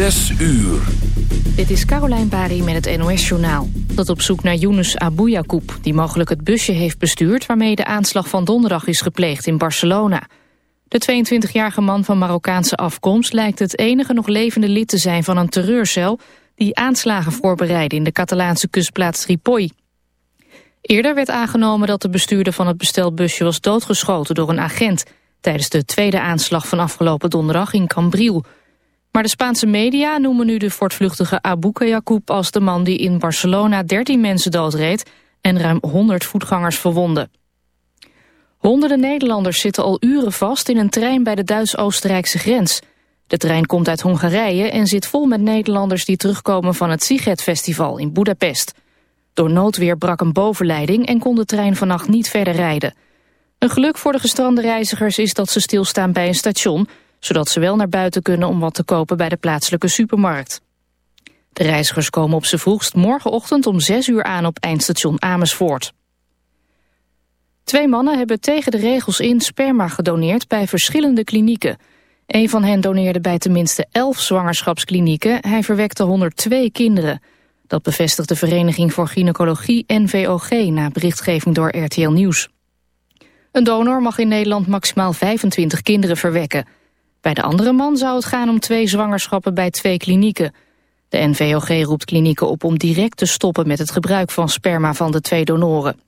Zes uur. Dit is Caroline Bari met het NOS-journaal. Dat op zoek naar Yunus Abu Yacoub, die mogelijk het busje heeft bestuurd... waarmee de aanslag van donderdag is gepleegd in Barcelona. De 22-jarige man van Marokkaanse afkomst... lijkt het enige nog levende lid te zijn van een terreurcel... die aanslagen voorbereidde in de Catalaanse kustplaats Tripoli. Eerder werd aangenomen dat de bestuurder van het bestelbusje... was doodgeschoten door een agent... tijdens de tweede aanslag van afgelopen donderdag in Cambril... Maar de Spaanse media noemen nu de voortvluchtige Abuka Yacoub als de man die in Barcelona 13 mensen doodreed en ruim 100 voetgangers verwonde. Honderden Nederlanders zitten al uren vast in een trein bij de Duits-Oostenrijkse grens. De trein komt uit Hongarije en zit vol met Nederlanders die terugkomen van het Siget-festival in Budapest. Door noodweer brak een bovenleiding en kon de trein vannacht niet verder rijden. Een geluk voor de gestrande reizigers is dat ze stilstaan bij een station zodat ze wel naar buiten kunnen om wat te kopen bij de plaatselijke supermarkt. De reizigers komen op z'n vroegst morgenochtend om 6 uur aan op eindstation Amersfoort. Twee mannen hebben tegen de regels in sperma gedoneerd bij verschillende klinieken. Een van hen doneerde bij tenminste 11 zwangerschapsklinieken. Hij verwekte 102 kinderen. Dat bevestigt de Vereniging voor Gynaecologie NVOG na berichtgeving door RTL Nieuws. Een donor mag in Nederland maximaal 25 kinderen verwekken. Bij de andere man zou het gaan om twee zwangerschappen bij twee klinieken. De NVOG roept klinieken op om direct te stoppen met het gebruik van sperma van de twee donoren.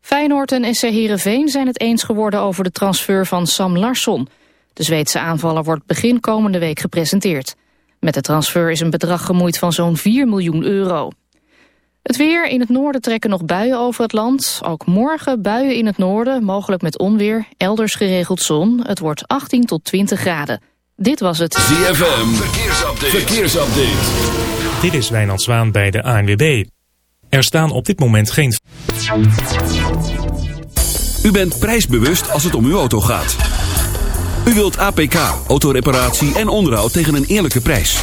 Feyenoord en SC Heerenveen zijn het eens geworden over de transfer van Sam Larsson. De Zweedse aanvaller wordt begin komende week gepresenteerd. Met de transfer is een bedrag gemoeid van zo'n 4 miljoen euro. Het weer. In het noorden trekken nog buien over het land. Ook morgen buien in het noorden, mogelijk met onweer. Elders geregeld zon. Het wordt 18 tot 20 graden. Dit was het ZFM. Verkeersupdate. Verkeersupdate. Dit is Wijnand Zwaan bij de ANWB. Er staan op dit moment geen... U bent prijsbewust als het om uw auto gaat. U wilt APK, autoreparatie en onderhoud tegen een eerlijke prijs.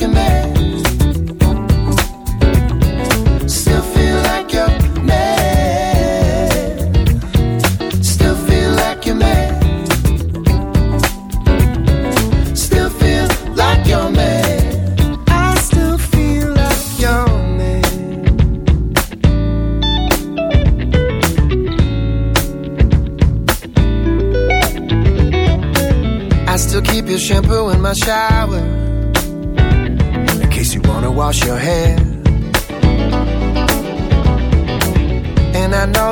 like a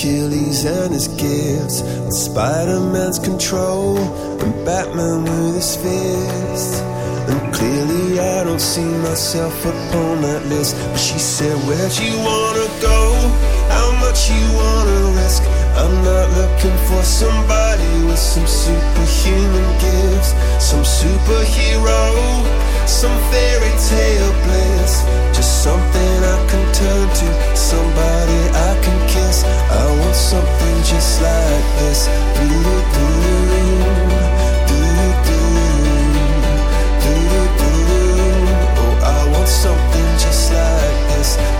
Achilles and his gifts, and Spider Man's control, and Batman with his fist. And clearly, I don't see myself upon that list. But she said, Where'd you wanna go? How much you wanna risk? I'm not looking for somebody with some superhuman gifts, some superhero, some fairy tale bliss. Just something I can turn to, somebody I can kiss. I'm something just like this. Oh, I want something just like this.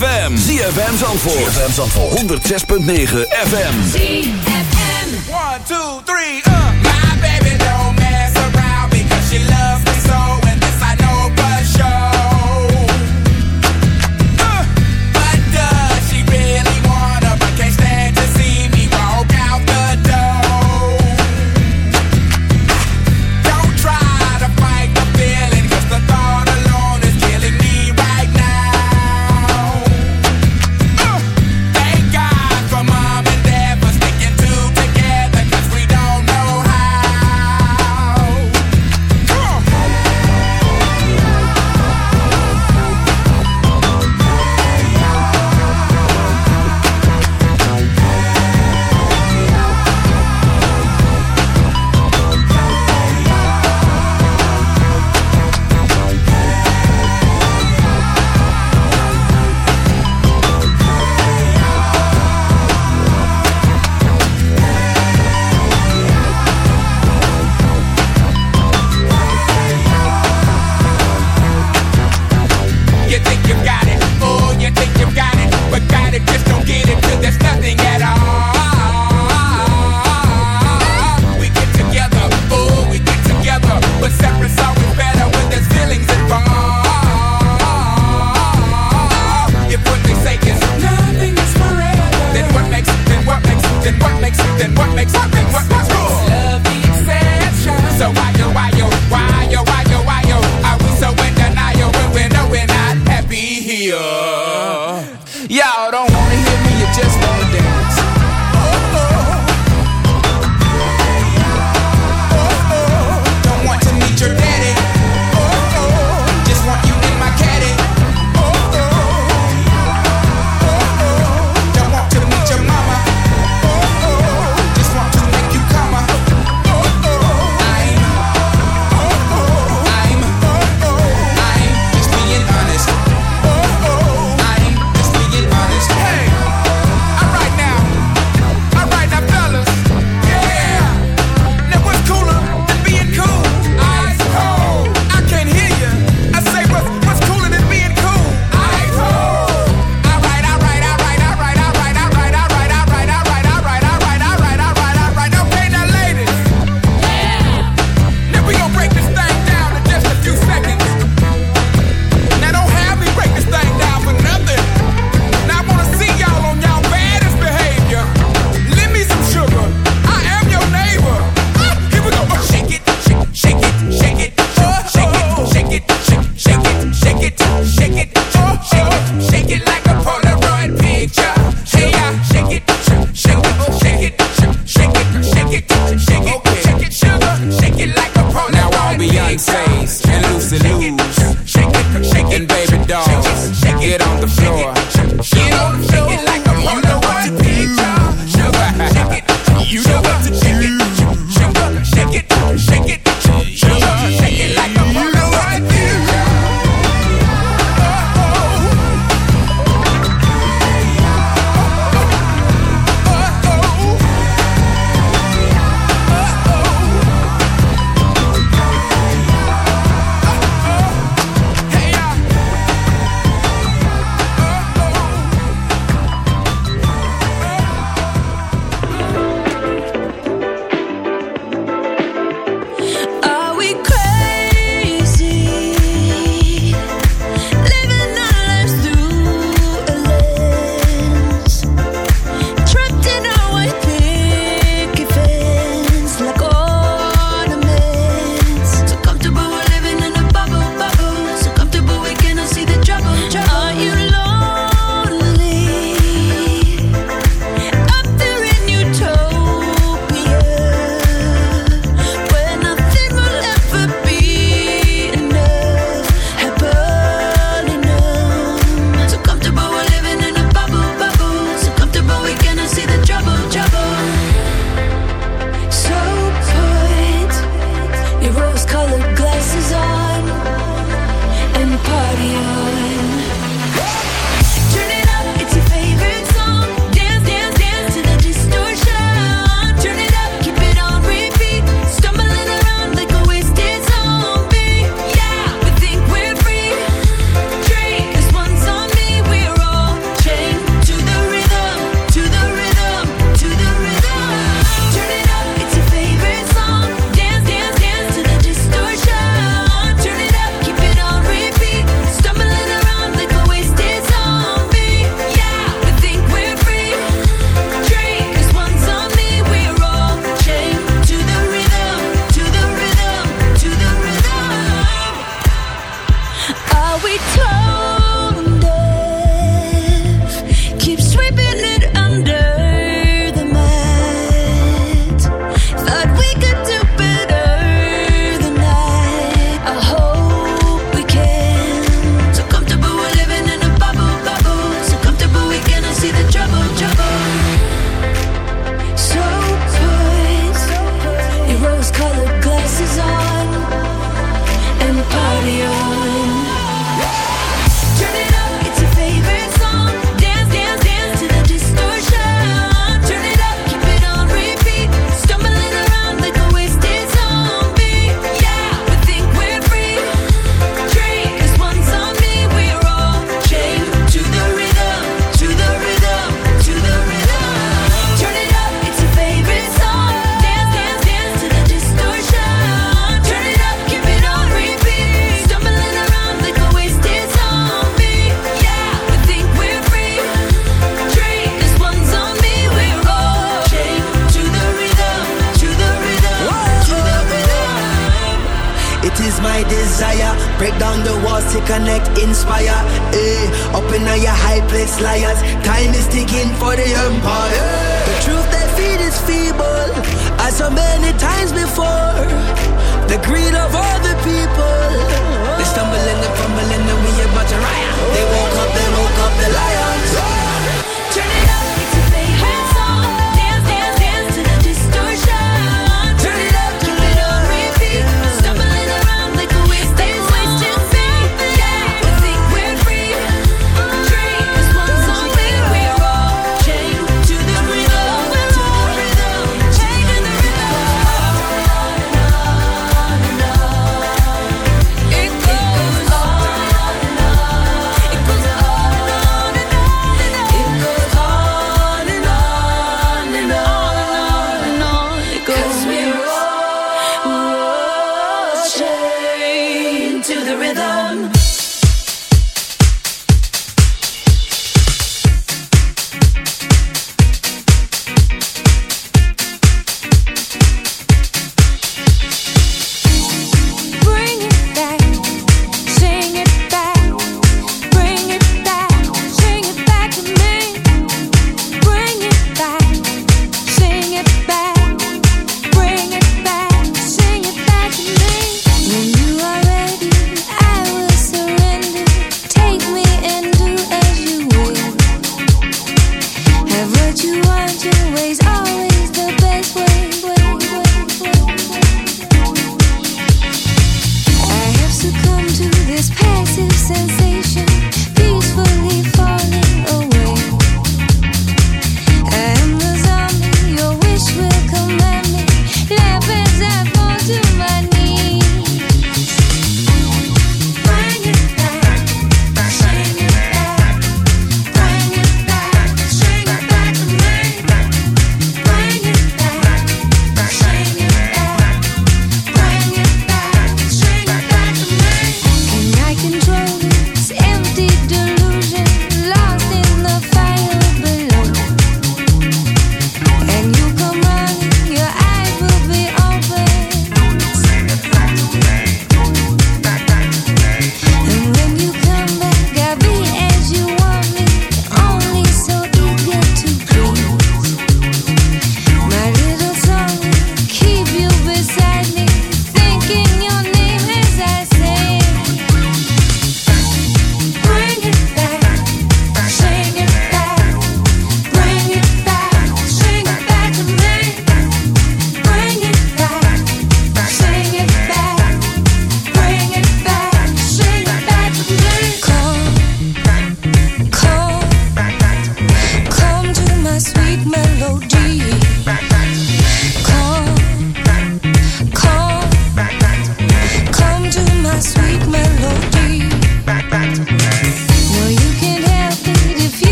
ZFM. ZFM Zandvoort. ZFM Zandvoort. 106.9 FM. ZFM. 1, 2, 3.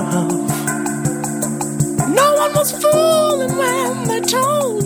No one was fooling when they told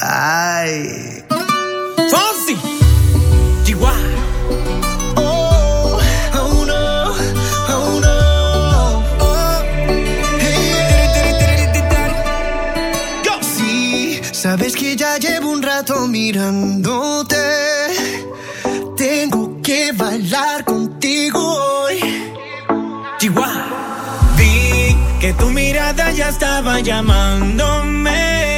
Ay. Fonsi. Oh, oh no, oh no. Oh, hey. Yo. Sí, sabes que ya llevo un rato mirándote. Tengo que bailar contigo hoy. Chihuahua. Vi que tu mirada ya estaba llamándome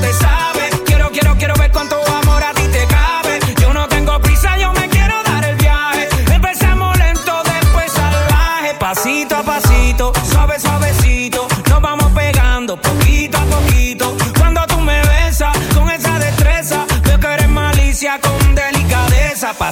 Te